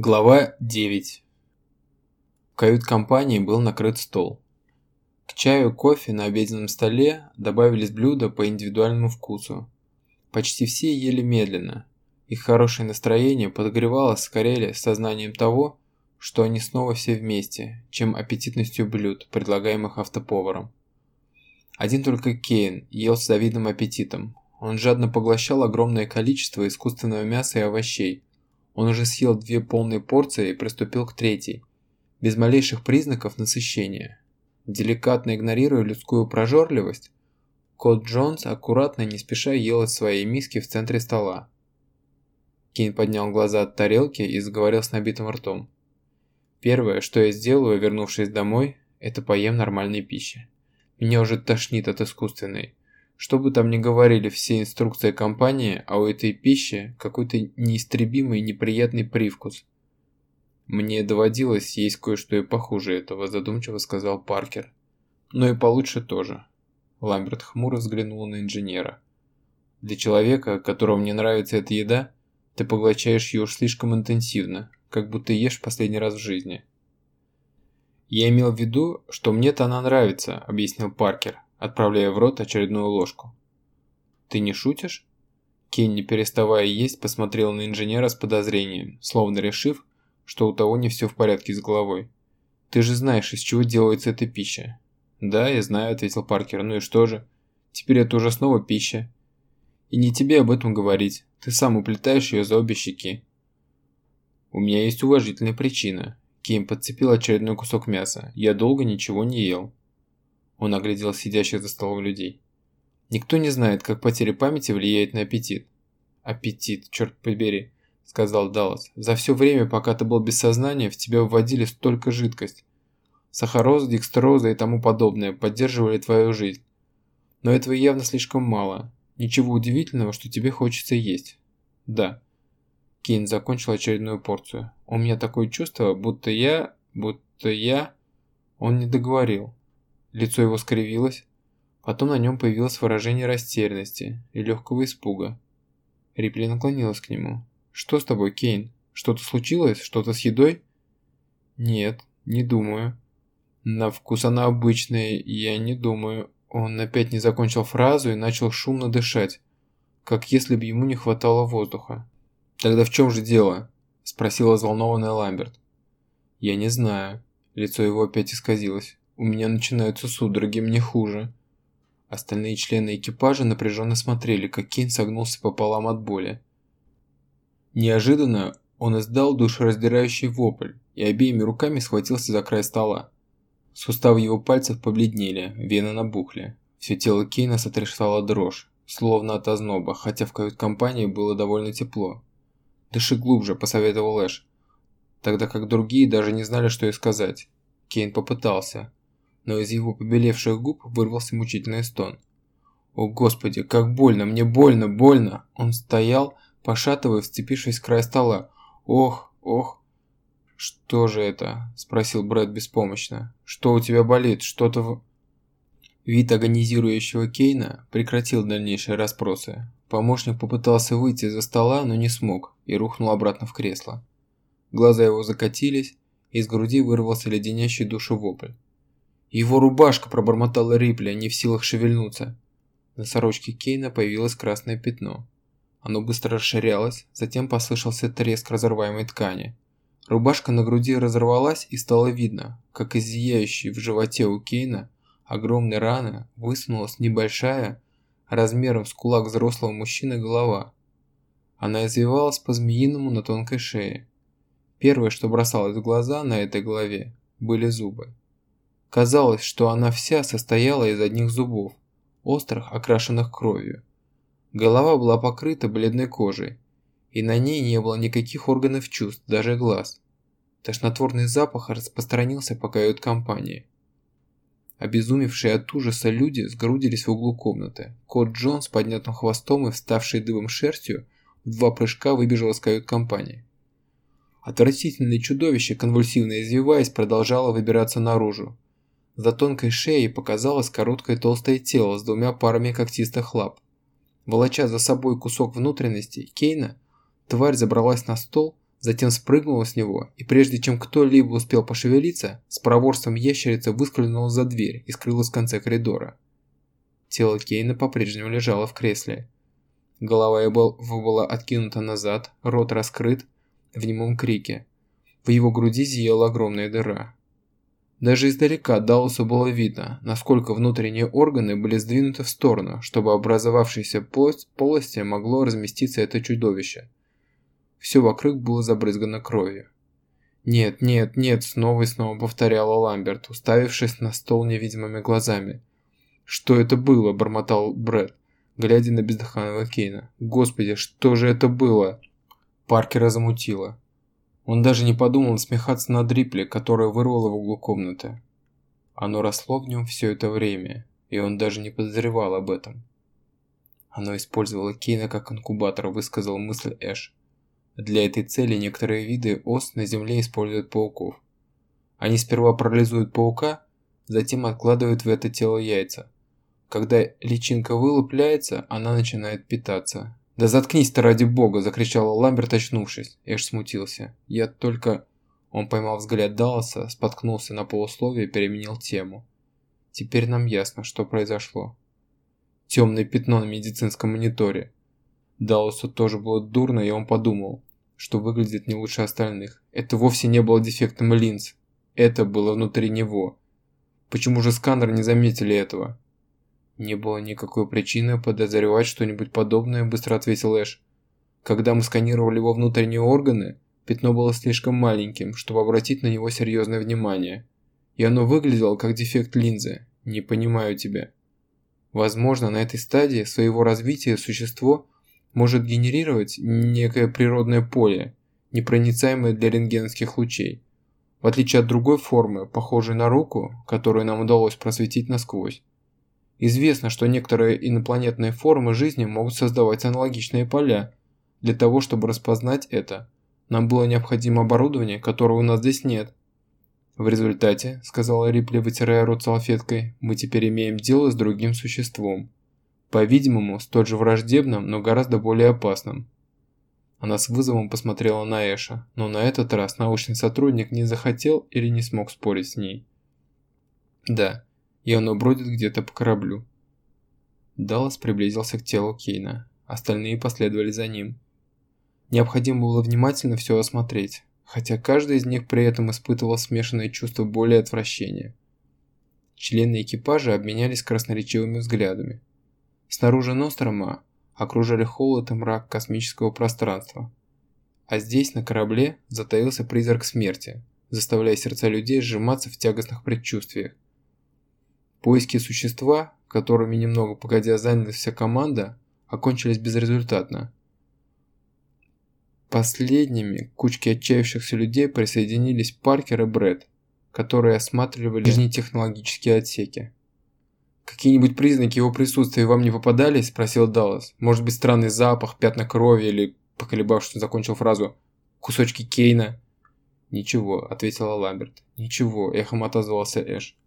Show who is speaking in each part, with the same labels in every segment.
Speaker 1: Глава 9 В кают-компании был накрыт стол. К чаю и кофе на обеденном столе добавились блюда по индивидуальному вкусу. Почти все ели медленно. Их хорошее настроение подогревалось скорее сознанием того, что они снова все вместе, чем аппетитностью блюд, предлагаемых автоповаром. Один только Кейн ел с завидным аппетитом. Он жадно поглощал огромное количество искусственного мяса и овощей – он уже съел две полные порции и приступил к третьей, без малейших признаков насыщения. Деликатно игнорируя людскую прожорливость, кот Джонс аккуратно не спеша ел из своей миски в центре стола. Кейн поднял глаза от тарелки и заговорил с набитым ртом. «Первое, что я сделаю, вернувшись домой, это поем нормальной пищи. Меня уже тошнит от искусственной. Что бы там ни говорили все инструкции компании, а у этой пищи какой-то неистребимый неприятный привкус. «Мне доводилось есть кое-что и похуже этого», – задумчиво сказал Паркер. «Но и получше тоже». Ламберт хмуро взглянул на инженера. «Для человека, которому не нравится эта еда, ты поглощаешь ее уж слишком интенсивно, как будто ешь последний раз в жизни». «Я имел в виду, что мне-то она нравится», – объяснил Паркер отправляя в рот очередную ложку. «Ты не шутишь?» Кен, не переставая есть, посмотрел на инженера с подозрением, словно решив, что у того не все в порядке с головой. «Ты же знаешь, из чего делается эта пища». «Да, я знаю», — ответил Паркер. «Ну и что же? Теперь это уже снова пища. И не тебе об этом говорить. Ты сам уплетаешь ее за обе щеки». «У меня есть уважительная причина». Кейм подцепил очередной кусок мяса. «Я долго ничего не ел». Он оглядел сидящих за столом людей. Никто не знает, как потеря памяти влияет на аппетит. Аппетит, черт побери, сказал Даллас. За все время, пока ты был без сознания, в тебя вводили столько жидкость. Сахароза, декстроза и тому подобное поддерживали твою жизнь. Но этого явно слишком мало. Ничего удивительного, что тебе хочется есть. Да. Кейн закончил очередную порцию. У меня такое чувство, будто я... будто я... Он не договорил. Лицо его скривилось, потом на нем появилось выражение растерянности и легкого испуга. Рипли наклонилась к нему. «Что с тобой, Кейн? Что-то случилось? Что-то с едой?» «Нет, не думаю». «На вкус она обычная, я не думаю». Он опять не закончил фразу и начал шумно дышать, как если бы ему не хватало воздуха. «Тогда в чем же дело?» – спросила взволнованная Ламберт. «Я не знаю». Лицо его опять исказилось. У меня начинаются судороги, мне хуже. Остальные члены экипажа напряженно смотрели, как Кейн согнулся пополам от боли. Неожиданно он издал душераздирающий вопль и обеими руками схватился за край стола. Суставы его пальцев побледнели, вены набухли. Все тело Кейна сотрясало дрожь, словно от озноба, хотя в кают-компании было довольно тепло. «Дыши глубже», – посоветовал Эш, тогда как другие даже не знали, что и сказать. Кейн попытался, но из его побелевших губ вырвался мучительный стон. «О, Господи, как больно! Мне больно, больно!» Он стоял, пошатывая, вцепившись в край стола. «Ох, ох!» «Что же это?» – спросил Брэд беспомощно. «Что у тебя болит? Что-то в...» Вид агонизирующего Кейна прекратил дальнейшие расспросы. Помощник попытался выйти из-за стола, но не смог и рухнул обратно в кресло. Глаза его закатились, из груди вырвался леденящий душу вопль. «Его рубашка!» – пробормотала Рипли, не в силах шевельнуться. На сорочке Кейна появилось красное пятно. Оно быстро расширялось, затем послышался треск разрываемой ткани. Рубашка на груди разорвалась и стало видно, как из зияющей в животе у Кейна огромной раны высунулась небольшая, размером с кулак взрослого мужчины голова. Она извивалась по-змеиному на тонкой шее. Первое, что бросалось в глаза на этой голове, были зубы. Казалось, что она вся состояла из одних зубов, острых, окрашенных кровью. Голова была покрыта бледной кожей, и на ней не было никаких органов чувств, даже глаз. Тошнотворный запах распространился по кают-компании. Обезумевшие от ужаса люди сгрудились в углу комнаты. Кот Джон с поднятым хвостом и вставший дыбом шерстью в два прыжка выбежал из кают-компании. Отвратительное чудовище, конвульсивно извиваясь, продолжало выбираться наружу. За тонкой шеей показалось короткое толстое тело с двумя парами когтистых лап. Волоча за собой кусок внутренности Кейна, тварь забралась на стол, затем спрыгнула с него, и прежде чем кто-либо успел пошевелиться, с проворством ящерица выскользнула за дверь и скрылась в конце коридора. Тело Кейна по-прежнему лежало в кресле. Голова его была откинута назад, рот раскрыт в немом крике. В его груди зияла огромная дыра. Даже издалека Даусу было видно, насколько внутренние органы были сдвинуты в сторону, чтобы образовавшейся полости могло разместиться это чудовище. Все вокруг было забрызгано кровью. «Нет, нет, нет», — снова и снова повторяла Ламберт, уставившись на стол невидимыми глазами. «Что это было?» – бормотал Брэд, глядя на бездыханного Кейна. «Господи, что же это было?» Паркера замутило. Он даже не подумал смехаться над Рипли, которая вырвала в углу комнаты. Оно росло в нем все это время, и он даже не подозревал об этом. Оно использовало Кейна как инкубатор, высказал мысль Эш. Для этой цели некоторые виды ос на Земле используют пауков. Они сперва парализуют паука, затем откладывают в это тело яйца. Когда личинка вылупляется, она начинает питаться, «Да заткнись ты ради бога!» – закричала Ламберт, очнувшись. Эш смутился. «Я только...» Он поймал взгляд Далласа, споткнулся на полусловие и переменил тему. «Теперь нам ясно, что произошло». Темное пятно на медицинском мониторе. Далласу тоже было дурно, и он подумал, что выглядит не лучше остальных. Это вовсе не было дефектом линз. Это было внутри него. Почему же сканеры не заметили этого? «Не было никакой причины подозревать что-нибудь подобное», – быстро ответил Эш. «Когда мы сканировали его внутренние органы, пятно было слишком маленьким, чтобы обратить на него серьезное внимание. И оно выглядело как дефект линзы. Не понимаю тебя». Возможно, на этой стадии своего развития существо может генерировать некое природное поле, непроницаемое для рентгеновских лучей. В отличие от другой формы, похожей на руку, которую нам удалось просветить насквозь. Известно, что некоторые инопланетные формы жизни могут создавать аналогичные поля. Для того, чтобы распознать это, нам было необходимо оборудование, которого у нас здесь нет. В результате, сказала Рипли, вытирая рот салфеткой, мы теперь имеем дело с другим существом. По-видимому, столь же враждебным, но гораздо более опасным. Она с вызовом посмотрела на Эша, но на этот раз научный сотрудник не захотел или не смог спорить с ней. Да, и оно бродит где-то по кораблю. Даллас приблизился к телу Кейна, остальные последовали за ним. Необходимо было внимательно все осмотреть, хотя каждый из них при этом испытывал смешанное чувство боли и отвращения. Члены экипажа обменялись красноречивыми взглядами. Снаружи Нострома окружали холод и мрак космического пространства. А здесь, на корабле, затаился призрак смерти, заставляя сердца людей сжиматься в тягостных предчувствиях. Поиски существа, которыми немного погодя занялась вся команда, окончились безрезультатно. Последними к кучке отчаявшихся людей присоединились Паркер и Брэд, которые осматривали нижние технологические отсеки. «Какие-нибудь признаки его присутствия вам не попадались?» – спросил Даллас. «Может быть, странный запах, пятна крови или, поколебавшись, закончил фразу «кусочки Кейна»?» «Ничего», – ответила Ламберт. «Ничего», – эхом отозвался Эш.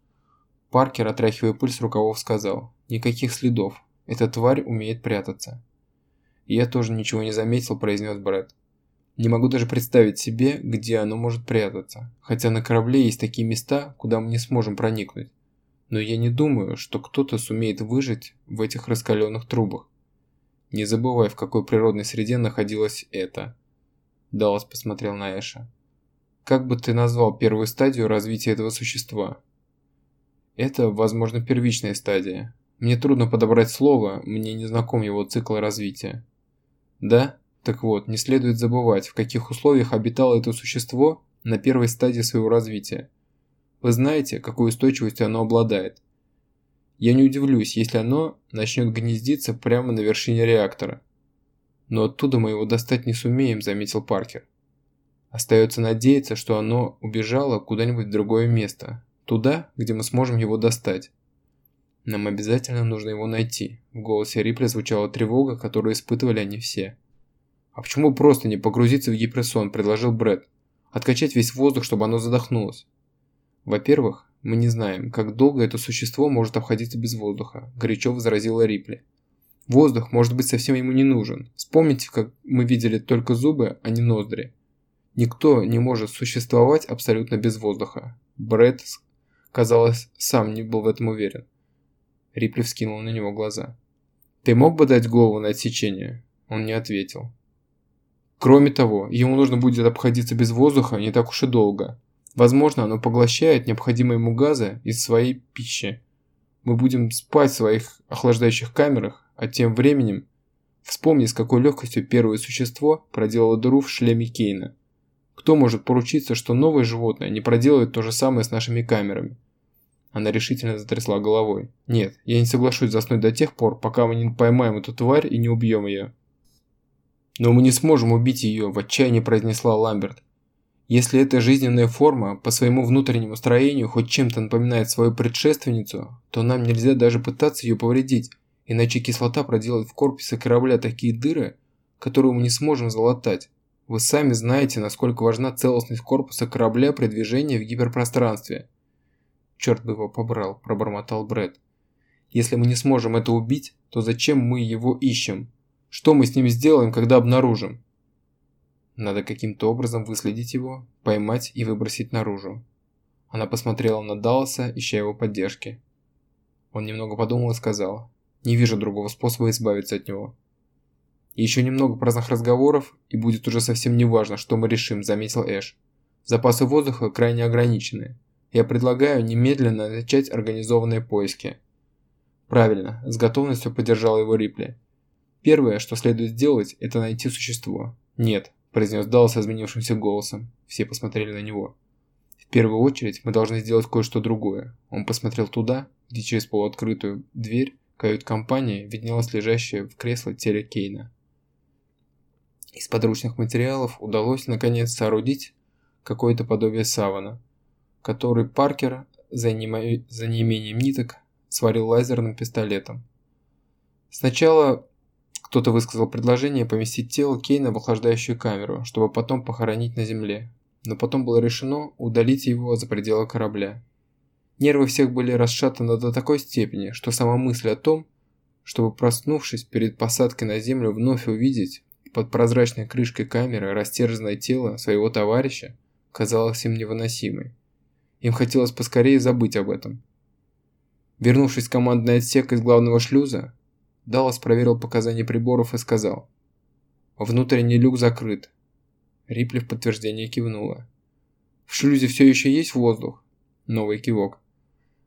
Speaker 1: Паркер, отряхивая пыль с рукавов, сказал. «Никаких следов. Эта тварь умеет прятаться». «Я тоже ничего не заметил», – произнес Брэд. «Не могу даже представить себе, где оно может прятаться. Хотя на корабле есть такие места, куда мы не сможем проникнуть. Но я не думаю, что кто-то сумеет выжить в этих раскаленных трубах. Не забывай, в какой природной среде находилось это». Даллас посмотрел на Эша. «Как бы ты назвал первую стадию развития этого существа?» Это, возможно, первичная стадия. Мне трудно подобрать слово, мне не знаком его цикл развития. Да? Так вот, не следует забывать, в каких условиях обитало это существо на первой стадии своего развития. Вы знаете, какой устойчивостью оно обладает. Я не удивлюсь, если оно начнет гнездиться прямо на вершине реактора. Но оттуда мы его достать не сумеем, заметил Паркер. Остается надеяться, что оно убежало куда-нибудь в другое место, Туда, где мы сможем его достать. Нам обязательно нужно его найти. В голосе Рипли звучала тревога, которую испытывали они все. А почему просто не погрузиться в гиперсон, предложил Брэд. Откачать весь воздух, чтобы оно задохнулось. Во-первых, мы не знаем, как долго это существо может обходиться без воздуха, горячо возразила Рипли. Воздух может быть совсем ему не нужен. Вспомните, как мы видели только зубы, а не ноздри. Никто не может существовать абсолютно без воздуха. Брэд, казалось, сам не был в этом уверен. Рипли вскинул на него глаза. «Ты мог бы дать голову на отсечение?» Он не ответил. Кроме того, ему нужно будет обходиться без воздуха не так уж и долго. Возможно, оно поглощает необходимые ему газы из своей пищи. Мы будем спать в своих охлаждающих камерах, а тем временем вспомни, с какой легкостью первое существо проделало дыру в шлеме Кейна. Кто может поручиться, что новое животное не проделает то же самое с нашими камерами? Она решительно затрясла головой. Нет, я не соглашусь заснуть до тех пор, пока мы не поймаем эту тварь и не убьем ее. Но мы не сможем убить ее, в отчаянии произнесла Ламберт. Если эта жизненная форма по своему внутреннему строению хоть чем-то напоминает свою предшественницу, то нам нельзя даже пытаться ее повредить, иначе кислота проделает в корпусе корабля такие дыры, которые мы не сможем залатать. Вы сами знаете, насколько важна целостность корпуса корабля при движении в гиперпространстве. Черт бы его побрал, пробормотал Брэд. Если мы не сможем это убить, то зачем мы его ищем? Что мы с ним сделаем, когда обнаружим? Надо каким-то образом выследить его, поймать и выбросить наружу. Она посмотрела на Далласа, ища его поддержки. Он немного подумал и сказал, «Не вижу другого способа избавиться от него». «Еще немного праздных разговоров, и будет уже совсем не важно, что мы решим», – заметил Эш. «Запасы воздуха крайне ограничены. Я предлагаю немедленно начать организованные поиски». «Правильно», – с готовностью поддержал его Рипли. «Первое, что следует сделать, это найти существо». «Нет, произнес Дал с изменившимся голосом. Все посмотрели на него. В первую очередь мы должны сделать кое-что другое. Он посмотрел туда, где через полуоткрытую дверь кают-компании виднелось лежащее в кресло теле Кейна. Из подручных материалов удалось наконец соорудить какое-то подобие савана, который Паркер за, не... за неимением ниток сварил лазерным пистолетом. Сначала кто-то высказал предложение поместить тело Кейна в охлаждающую камеру, чтобы потом похоронить на земле. Но потом было решено удалить его за пределы корабля. Нервы всех были расшатаны до такой степени, что сама мысль о том, чтобы проснувшись перед посадкой на землю вновь увидеть под прозрачной крышкой камеры растерзанное тело своего товарища, казалась им невыносимой. Им хотелось поскорее забыть об этом. Вернувшись в командный отсек из главного шлюза, Даллас проверил показания приборов и сказал. «Внутренний люк закрыт». Рипли в подтверждение кивнула. «В шлюзе все еще есть воздух?» Новый кивок.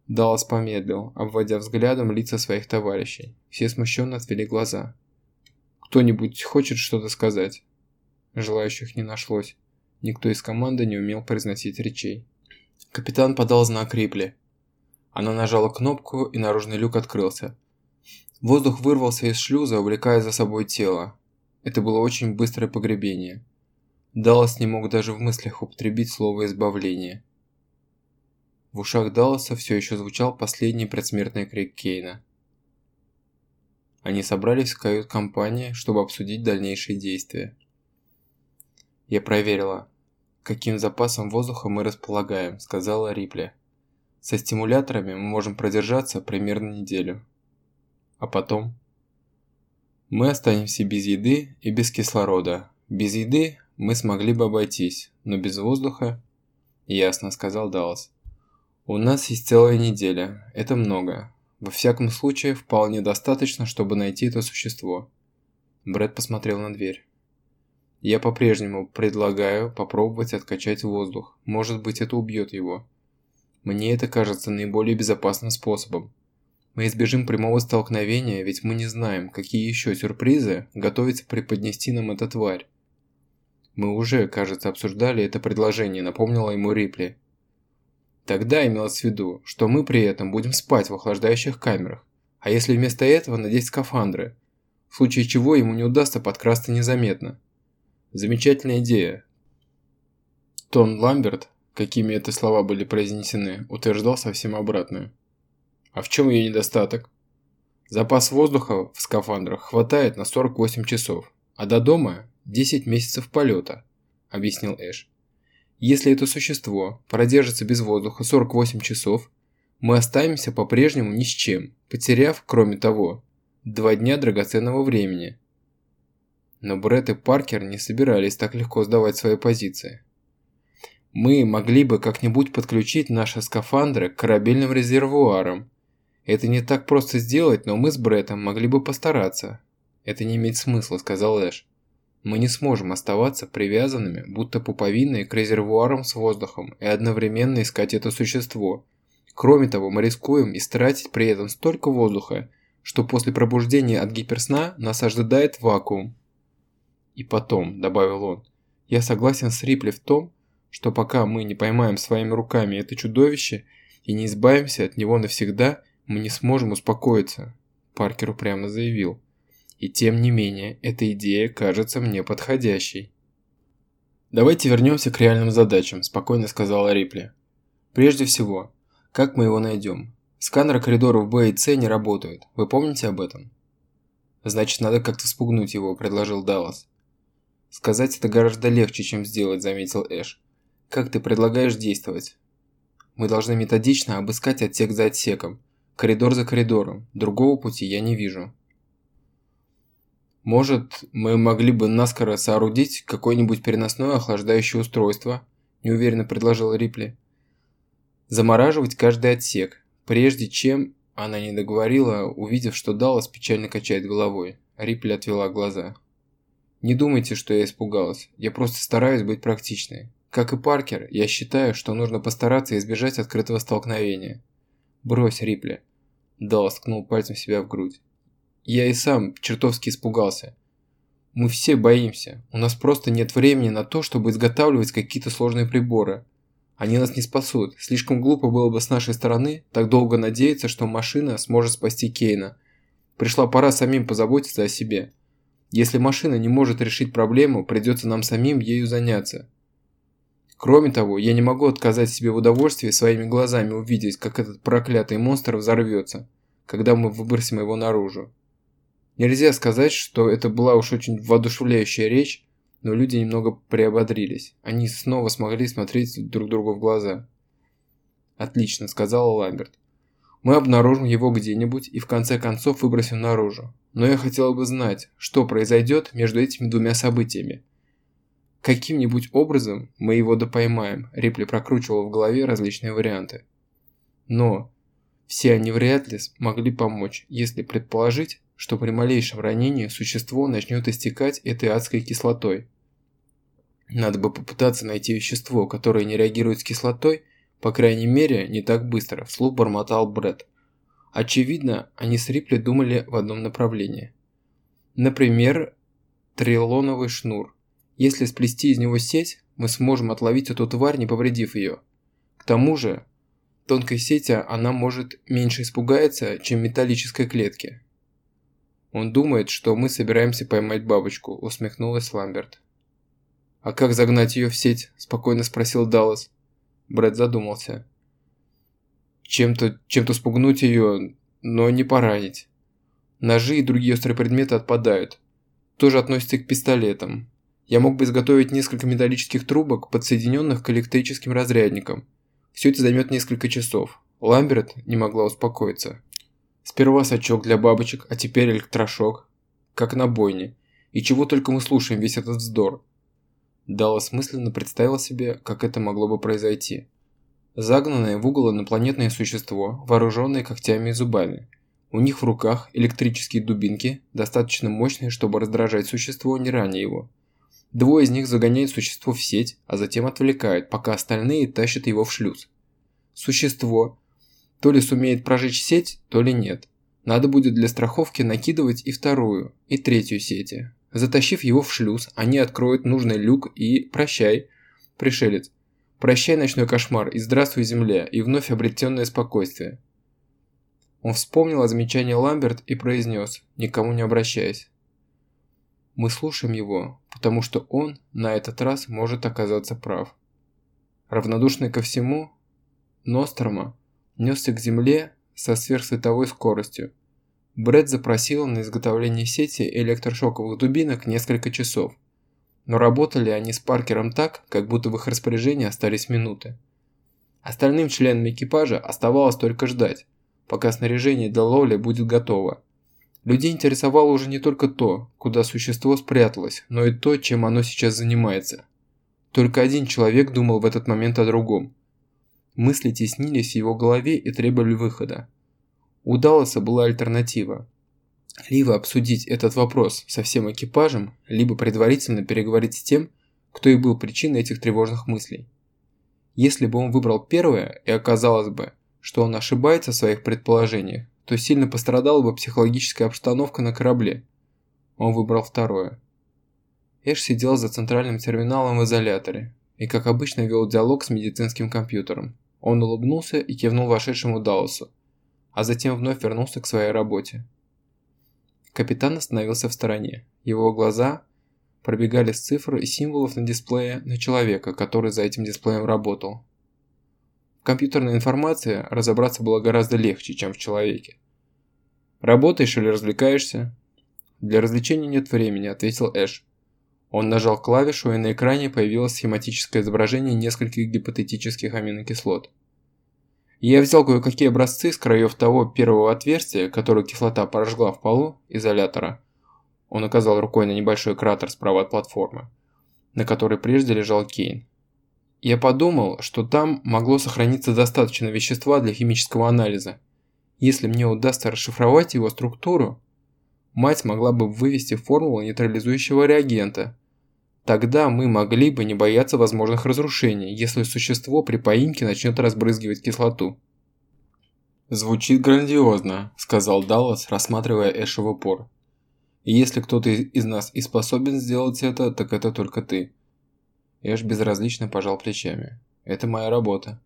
Speaker 1: Даллас помедлил, обводя взглядом лица своих товарищей. Все смущенно отвели глаза. «Кто-нибудь хочет что-то сказать?» Желающих не нашлось. Никто из команды не умел произносить речей. Капитан подал знак Рипли. Она нажала кнопку, и наружный люк открылся. Воздух вырвался из шлюза, увлекая за собой тело. Это было очень быстрое погребение. Даллас не мог даже в мыслях употребить слово «избавление». В ушах Далласа все еще звучал последний предсмертный крик Кейна. Они собрались в кают-компании, чтобы обсудить дальнейшие действия. «Я проверила, каким запасом воздуха мы располагаем», – сказала Рипли. «Со стимуляторами мы можем продержаться примерно неделю». А потом? Мы останемся без еды и без кислорода. Без еды мы смогли бы обойтись, но без воздуха... Ясно, сказал Даллас. У нас есть целая неделя. Это много. Во всяком случае, вполне достаточно, чтобы найти это существо. Брэд посмотрел на дверь. Я по-прежнему предлагаю попробовать откачать воздух. Может быть, это убьет его. Мне это кажется наиболее безопасным способом. Мы избежим прямого столкновения, ведь мы не знаем, какие еще сюрпризы готовится преподнести нам эта тварь. Мы уже, кажется, обсуждали это предложение, напомнила ему Рипли. Тогда имелось в виду, что мы при этом будем спать в охлаждающих камерах, а если вместо этого надеть скафандры, в случае чего ему не удастся подкрасться незаметно. Замечательная идея. Тон Ламберт, какими это слова были произнесены, утверждал совсем обратное. А в чем ее недостаток? Запас воздуха в скафандрах хватает на 48 часов, а до дома 10 месяцев полета, объяснил Эш. Если это существо продержится без воздуха 48 часов, мы останемся по-прежнему ни с чем, потеряв, кроме того, два дня драгоценного времени. но Брэд и Паркер не собирались так легко сдавать свои позиции. Мы могли бы как-нибудь подключить наши скафандры к корабельным резервуарам. Это не так просто сделать, но мы с Бреттом могли бы постараться. Это не имеет смысла, сказал Эш. Мы не сможем оставаться привязанными, будто пуповиной, к резервуарам с воздухом и одновременно искать это существо. Кроме того, мы рискуем истратить при этом столько воздуха, что после пробуждения от гиперсна нас ожидает вакуум. И потом, добавил он, я согласен с Рипли в том, что пока мы не поймаем своими руками это чудовище и не избавимся от него навсегда, мы не сможем успокоиться, Паркер упрямо заявил. И тем не менее, эта идея кажется мне подходящей. «Давайте вернемся к реальным задачам», – спокойно сказала Рипли. «Прежде всего, как мы его найдем? Сканеры коридоров Б и С не работают. Вы помните об этом?» «Значит, надо как-то спугнуть его», – предложил Даллас. «Сказать это гораздо легче, чем сделать», – заметил Эш. Как ты предлагаешь действовать? Мы должны методично обыскать отсек за отсеком, коридор за коридором. Другого пути я не вижу. Может, мы могли бы наскоро соорудить какое-нибудь переносное охлаждающее устройство? Неуверенно предложил Рипли. Замораживать каждый отсек, прежде чем... Она не договорила, увидев, что Даллас печально качает головой. Рипли отвела глаза. «Не думайте, что я испугалась. Я просто стараюсь быть практичной. Как и Паркер, я считаю, что нужно постараться избежать открытого столкновения. Брось, Рипли. Даллас ткнул пальцем себя в грудь. Я и сам чертовски испугался. Мы все боимся. У нас просто нет времени на то, чтобы изготавливать какие-то сложные приборы. Они нас не спасут. Слишком глупо было бы с нашей стороны так долго надеяться, что машина сможет спасти Кейна. Пришла пора самим позаботиться о себе. Если машина не может решить проблему, придется нам самим ею заняться. Кроме того, я не могу отказать себе в удовольствии своими глазами увидеть, как этот проклятый монстр взорвется, когда мы выбросим его наружу. Нельзя сказать, что это была уж очень воодушевляющая речь, но люди немного приободрились. Они снова смогли смотреть друг другу в глаза. «Отлично», — сказала Ламберт. «Мы обнаружим его где-нибудь и в конце концов выбросим наружу. Но я хотела бы знать, что произойдет между этими двумя событиями. Каким-нибудь образом мы его допоймаем, Рипли прокручивал в голове различные варианты. Но все они вряд ли могли помочь, если предположить, что при малейшем ранении существо начнет истекать этой адской кислотой. Надо бы попытаться найти вещество, которое не реагирует с кислотой, по крайней мере, не так быстро, вслух бормотал Брэд. Очевидно, они с Рипли думали в одном направлении. Например, трилоновый шнур. Если сплести из него сеть, мы сможем отловить эту тварь, не повредив ее. К тому же, тонкой сети она может меньше испугается, чем металлической клетки. Он думает, что мы собираемся поймать бабочку, усмехнулась Ламберт. А как загнать ее в сеть? спокойно спросил Даллас. Брэд задумался. Чем-то чем, -то, спугнуть ее, но не поранить. Ножи и другие острые предметы отпадают. Тоже относится к пистолетам. Я мог бы изготовить несколько металлических трубок, подсоединенных к электрическим разрядникам. Все это займет несколько часов. Ламберт не могла успокоиться. Сперва сачок для бабочек, а теперь электрошок. Как на бойне. И чего только мы слушаем весь этот вздор. Даллас мысленно представил себе, как это могло бы произойти. Загнанное в угол инопланетное существо, вооруженное когтями и зубами. У них в руках электрические дубинки, достаточно мощные, чтобы раздражать существо, не раня его. Двое из них загоняют существо в сеть, а затем отвлекают, пока остальные тащат его в шлюз. Существо то ли сумеет прожечь сеть, то ли нет. Надо будет для страховки накидывать и вторую, и третью сети. Затащив его в шлюз, они откроют нужный люк и «прощай, пришелец». «Прощай, ночной кошмар, и здравствуй, земля, и вновь обретенное спокойствие». Он вспомнил о замечании Ламберт и произнес, никому не обращаясь. Мы слушаем его, потому что он на этот раз может оказаться прав. Равнодушный ко всему, Нострома несся к земле со сверхсветовой скоростью. Брэд запросил на изготовление сети электрошоковых дубинок несколько часов, но работали они с Паркером так, как будто в их распоряжении остались минуты. Остальным членам экипажа оставалось только ждать, пока снаряжение для ловли будет готово. Людей интересовало уже не только то, куда существо спряталось, но и то, чем оно сейчас занимается. Только один человек думал в этот момент о другом. Мысли теснились в его голове и требовали выхода. У Далласа была альтернатива. Либо обсудить этот вопрос со всем экипажем, либо предварительно переговорить с тем, кто и был причиной этих тревожных мыслей. Если бы он выбрал первое, и оказалось бы, что он ошибается в своих предположениях, то сильно пострадала бы психологическая обстановка на корабле. Он выбрал второе. Эш сидел за центральным терминалом в изоляторе и, как обычно, вел диалог с медицинским компьютером. Он улыбнулся и кивнул вошедшему Даусу, а затем вновь вернулся к своей работе. Капитан остановился в стороне. Его глаза пробегали с цифр и символов на дисплее на человека, который за этим дисплеем работал. В компьютерной информации разобраться было гораздо легче, чем в человеке. «Работаешь или развлекаешься?» «Для развлечения нет времени», – ответил Эш. Он нажал клавишу, и на экране появилось схематическое изображение нескольких гипотетических аминокислот. Я взял кое-какие образцы с краев того первого отверстия, которое кислота прожгла в полу изолятора. Он указал рукой на небольшой кратер справа от платформы, на которой прежде лежал Кейн. Я подумал, что там могло сохраниться достаточно вещества для химического анализа. Если мне удастся расшифровать его структуру, мать могла бы вывести формулу нейтрализующего реагента. Тогда мы могли бы не бояться возможных разрушений, если существо при поимке начнет разбрызгивать кислоту. «Звучит грандиозно», – сказал Даллас, рассматривая Эша в упор. «И если кто-то из нас и способен сделать это, так это только ты». Эш безразлично пожал плечами. «Это моя работа».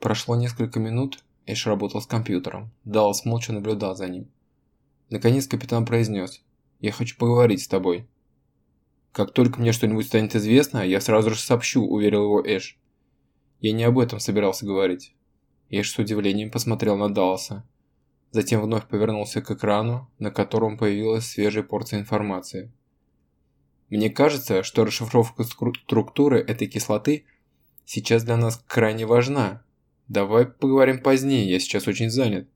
Speaker 1: Прошло несколько минут, Эш работал с компьютером. Даллас молча наблюдал за ним. Наконец капитан произнес. «Я хочу поговорить с тобой». «Как только мне что-нибудь станет известно, я сразу же сообщу», – уверил его Эш. «Я не об этом собирался говорить». Эш с удивлением посмотрел на Далласа. Затем вновь повернулся к экрану, на котором появилась свежая порция информации. Мне кажется, что расшифровка структуры этой кислоты сейчас для нас крайне важна. Давай поговорим позднее, я сейчас очень занят.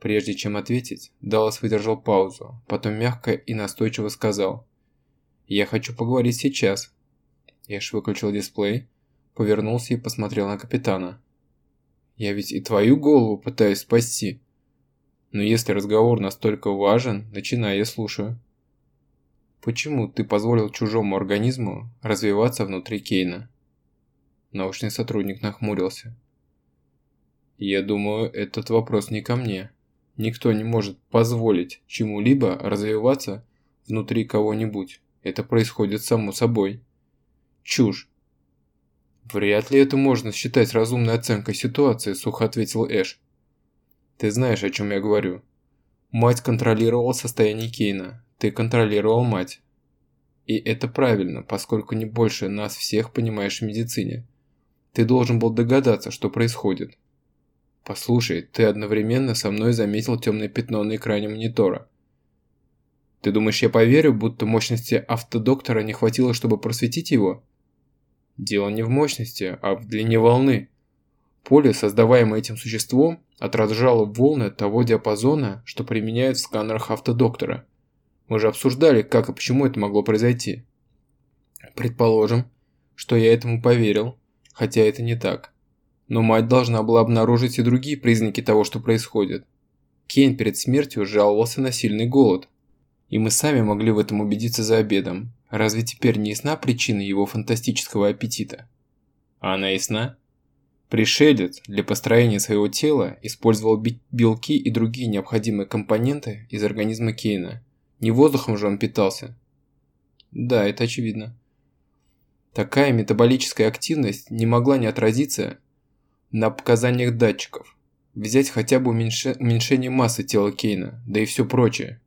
Speaker 1: Прежде чем ответить, Даллас выдержал паузу, потом мягко и настойчиво сказал. «Я хочу поговорить сейчас». Эш выключил дисплей, повернулся и посмотрел на капитана. «Я ведь и твою голову пытаюсь спасти. Но если разговор настолько важен, начинай, я слушаю». Почему ты позволил чужому организму развиваться внутри Кейна? Научный сотрудник нахмурился. Я думаю, этот вопрос не ко мне. Никто не может позволить чему-либо развиваться внутри кого-нибудь. Это происходит само собой. Чушь. Вряд ли это можно считать разумной оценкой ситуации, сухо ответил Эш. Ты знаешь, о чем я говорю. Мать контролировала состояние Кейна, ты контролировал мать. И это правильно, поскольку не больше нас всех понимаешь в медицине. Ты должен был догадаться, что происходит. Послушай, ты одновременно со мной заметил темное пятно на экране монитора. Ты думаешь, я поверю, будто мощности автодоктора не хватило, чтобы просветить его? Дело не в мощности, а в длине волны. Поле, создаваемое этим существом, отражало волны того диапазона, что применяют в сканерах автодоктора – мы же обсуждали, как и почему это могло произойти. Предположим, что я этому поверил, хотя это не так. Но мать должна была обнаружить и другие признаки того, что происходит. Кейн перед смертью жаловался на сильный голод. И мы сами могли в этом убедиться за обедом. Разве теперь не ясна причина его фантастического аппетита? Она ясна? Пришелец для построения своего тела использовал белки и другие необходимые компоненты из организма Кейна – не воздухом же он питался. Да, это очевидно. Такая метаболическая активность не могла не отразиться на показаниях датчиков. Взять хотя бы уменьшение массы тела Кейна, да и все прочее.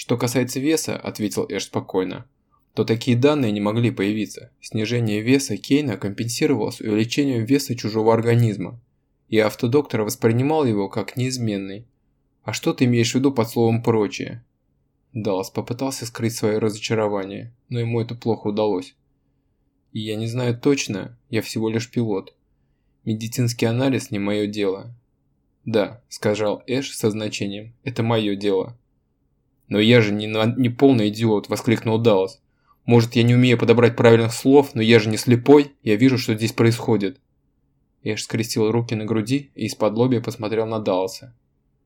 Speaker 1: Что касается веса, ответил Эш спокойно, то такие данные не могли появиться. Снижение веса Кейна компенсировалось увеличением веса чужого организма, и автодоктор воспринимал его как неизменный. А что ты имеешь в виду под словом «прочее»? Даллас попытался скрыть свое разочарование, но ему это плохо удалось. И я не знаю точно, я всего лишь пилот. Медицинский анализ не мое дело. «Да», – сказал Эш со значением, – «это мое дело». «Но я же не, не полный идиот», – воскликнул Даллас. «Может, я не умею подобрать правильных слов, но я же не слепой, я вижу, что здесь происходит». Эш скрестил руки на груди и из-под лобья посмотрел на Далласа.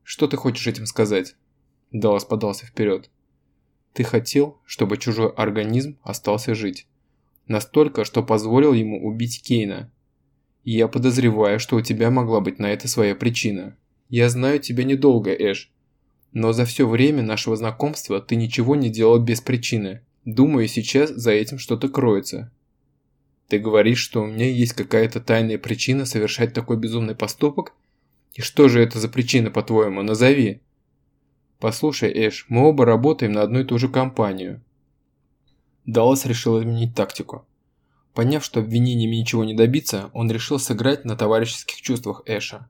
Speaker 1: «Что ты хочешь этим сказать?» Даллас подался вперед. «Ты хотел, чтобы чужой организм остался жить. Настолько, что позволил ему убить Кейна. Я подозреваю, что у тебя могла быть на это своя причина. Я знаю тебя недолго, Эш. Но за все время нашего знакомства ты ничего не делал без причины. Думаю, сейчас за этим что-то кроется. Ты говоришь, что у меня есть какая-то тайная причина совершать такой безумный поступок? И что же это за причина, по-твоему, назови? Послушай, Эш, мы оба работаем на одну и ту же компанию. Даллас решил изменить тактику. Поняв, что обвинениями ничего не добиться, он решил сыграть на товарищеских чувствах Эша.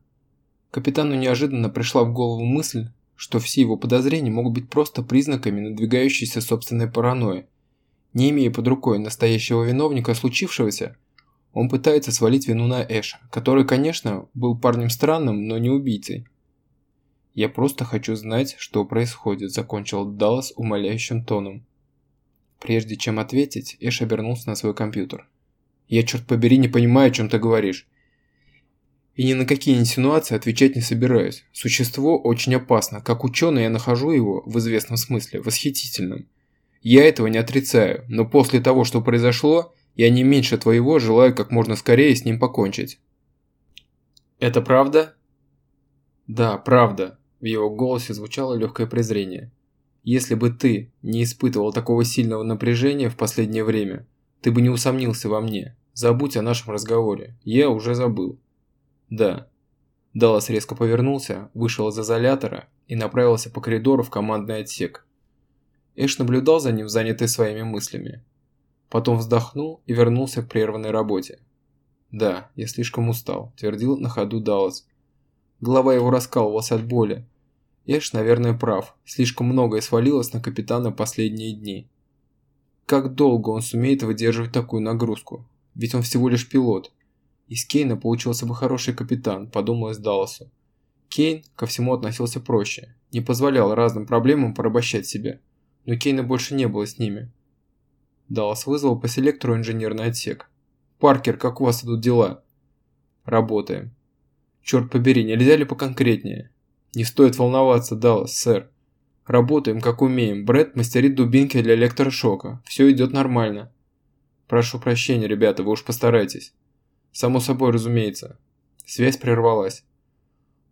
Speaker 1: Капитану неожиданно пришла в голову мысль, что все его подозрения могут быть просто признаками надвигающейся собственной паранойи. Не имея под рукой настоящего виновника случившегося, он пытается свалить вину на Эша, который, конечно, был парнем странным, но не убийцей. «Я просто хочу знать, что происходит», – закончил Даллас умоляющим тоном. Прежде чем ответить, Эш обернулся на свой компьютер. «Я, черт побери, не понимаю, о чем ты говоришь. И ни на какие инсинуации отвечать не собираюсь. Существо очень опасно. Как ученый я нахожу его, в известном смысле, восхитительным. Я этого не отрицаю, но после того, что произошло, я не меньше твоего желаю как можно скорее с ним покончить. Это правда? Да, правда. В его голосе звучало легкое презрение. Если бы ты не испытывал такого сильного напряжения в последнее время, ты бы не усомнился во мне. Забудь о нашем разговоре. Я уже забыл. Да. Даллас резко повернулся, вышел из изолятора и направился по коридору в командный отсек. Эш наблюдал за ним, занятый своими мыслями. Потом вздохнул и вернулся к прерванной работе. «Да, я слишком устал», – твердил на ходу Даллас. Голова его раскалывалась от боли. Эш, наверное, прав. Слишком многое свалилось на капитана последние дни. Как долго он сумеет выдерживать такую нагрузку? Ведь он всего лишь пилот. Из Кейна получился бы хороший капитан, подумалось Далласу. Кейн ко всему относился проще, не позволял разным проблемам порабощать себя. Но Кейна больше не было с ними. Даллас вызвал по селектору инженерный отсек. «Паркер, как у вас идут дела?» «Работаем». «Черт побери, нельзя ли поконкретнее?» «Не стоит волноваться, Даллас, сэр. Работаем как умеем. Брэд мастерит дубинки для электрошока. Все идет нормально». «Прошу прощения, ребята, вы уж постарайтесь». Само собой, разумеется. Связь прервалась.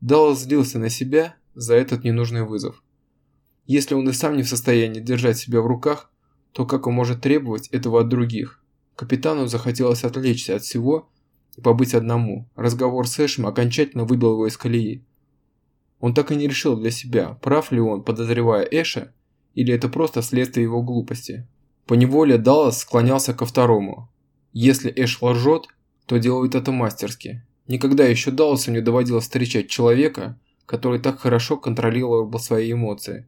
Speaker 1: Даллас злился на себя за этот ненужный вызов. Если он и сам не в состоянии держать себя в руках, то как он может требовать этого от других? Капитану захотелось отвлечься от всего и побыть одному. Разговор с Эшем окончательно выбил его из колеи. Он так и не решил для себя, прав ли он, подозревая Эша, или это просто следствие его глупости. Поневоле Даллас склонялся ко второму. Если Эш лжет, то делает это мастерски. Никогда еще Даусу не доводилось встречать человека, который так хорошо контролировал свои эмоции.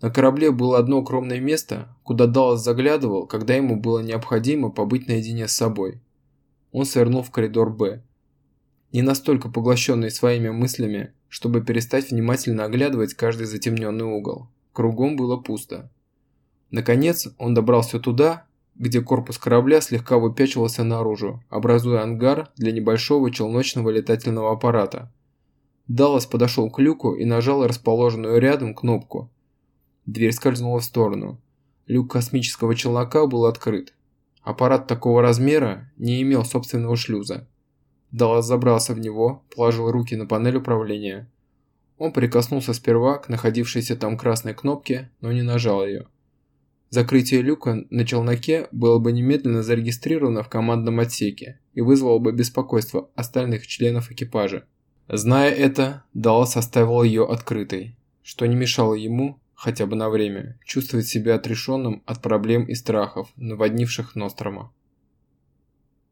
Speaker 1: На корабле было одно укромное место, куда Даллас заглядывал, когда ему было необходимо побыть наедине с собой. Он свернул в коридор «Б». Не настолько поглощенный своими мыслями, чтобы перестать внимательно оглядывать каждый затемненный угол. Кругом было пусто. Наконец, он добрался туда, где корпус корабля слегка выпячивался наружу, образуя ангар для небольшого челночного летательного аппарата. Даллас подошел к люку и нажал расположенную рядом кнопку. Дверь скользнула в сторону. Люк космического челнока был открыт. Аппарат такого размера не имел собственного шлюза. Даллас забрался в него, положил руки на панель управления. Он прикоснулся сперва к находившейся там красной кнопке, но не нажал ее. Закрытие люка на челноке было бы немедленно зарегистрировано в командном отсеке и вызвало бы беспокойство остальных членов экипажа. Зная это, Даллас оставил ее открытой, что не мешало ему, хотя бы на время, чувствовать себя отрешенным от проблем и страхов, наводнивших Нострома.